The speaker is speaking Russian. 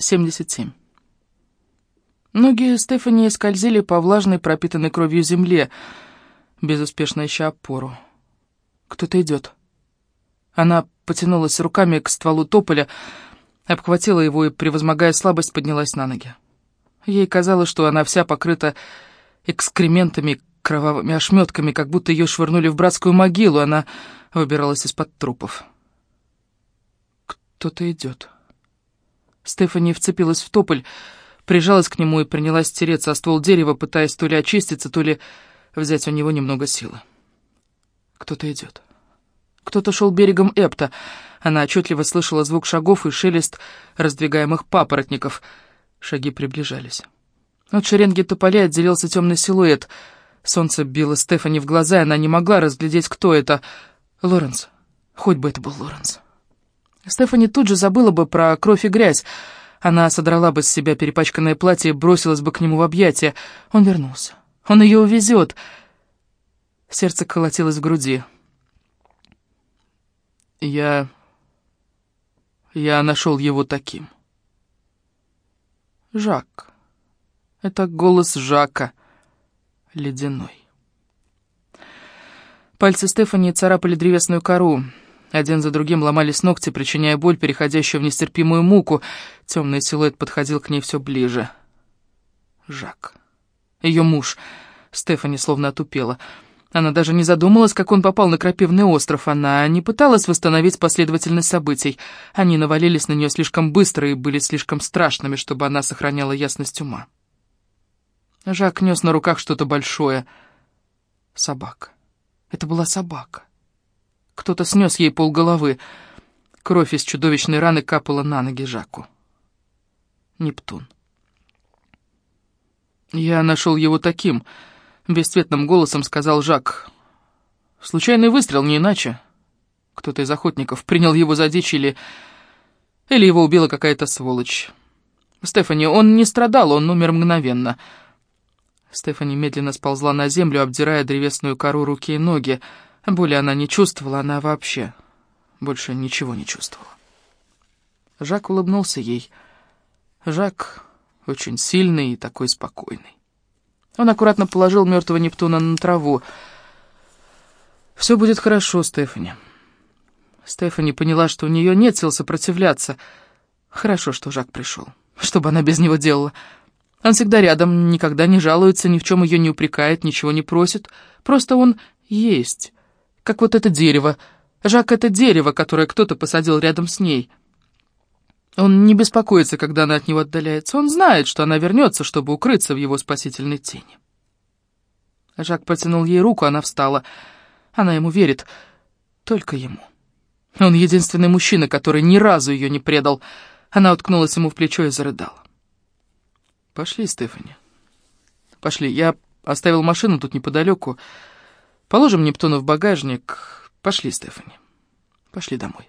77. Ноги Стефани скользили по влажной, пропитанной кровью земле, безуспешно ища опору. Кто-то идет. Она потянулась руками к стволу тополя, обхватила его и, превозмогая слабость, поднялась на ноги. Ей казалось, что она вся покрыта экскрементами, кровавыми ошметками, как будто ее швырнули в братскую могилу, она выбиралась из-под трупов. Кто-то идет. Стефани вцепилась в тополь, прижалась к нему и принялась тереться о ствол дерева, пытаясь то ли очиститься, то ли взять у него немного силы. Кто-то идет. Кто-то шел берегом Эпта. Она отчетливо слышала звук шагов и шелест раздвигаемых папоротников. Шаги приближались. От шеренги тополя отделился темный силуэт. Солнце било Стефани в глаза, и она не могла разглядеть, кто это. Лоренс. Хоть бы это был Лоренс. Стефани тут же забыла бы про кровь и грязь. Она содрала бы с себя перепачканное платье и бросилась бы к нему в объятия. Он вернулся. Он ее увезет. Сердце колотилось в груди. Я... Я нашел его таким. Жак. Это голос Жака. Ледяной. Пальцы Стефани царапали древесную кору. Один за другим ломались ногти, причиняя боль, переходящую в нестерпимую муку. Темный силуэт подходил к ней все ближе. Жак. Ее муж. Стефани словно отупела. Она даже не задумалась, как он попал на Крапивный остров. Она не пыталась восстановить последовательность событий. Они навалились на нее слишком быстро и были слишком страшными, чтобы она сохраняла ясность ума. Жак нес на руках что-то большое. Собака. Это была собака. Кто-то снес ей полголовы. Кровь из чудовищной раны капала на ноги Жаку. Нептун. «Я нашел его таким», — бесцветным голосом сказал Жак. «Случайный выстрел, не иначе. Кто-то из охотников принял его за дичь или... Или его убила какая-то сволочь. Стефани, он не страдал, он умер мгновенно». Стефани медленно сползла на землю, обдирая древесную кору руки и ноги. Боли она не чувствовала, она вообще больше ничего не чувствовала. Жак улыбнулся ей. Жак очень сильный и такой спокойный. Он аккуратно положил мертвого Нептуна на траву. «Все будет хорошо, Стефани». Стефани поняла, что у нее нет сил сопротивляться. Хорошо, что Жак пришел. Что бы она без него делала? Он всегда рядом, никогда не жалуется, ни в чем ее не упрекает, ничего не просит. Просто он есть как вот это дерево. Жак — это дерево, которое кто-то посадил рядом с ней. Он не беспокоится, когда она от него отдаляется. Он знает, что она вернется, чтобы укрыться в его спасительной тени. Жак протянул ей руку, она встала. Она ему верит. Только ему. Он единственный мужчина, который ни разу ее не предал. Она уткнулась ему в плечо и зарыдала. «Пошли, Стефани. Пошли. Я оставил машину тут неподалеку. Положим Нептуна в багажник. Пошли, Стефани. Пошли домой.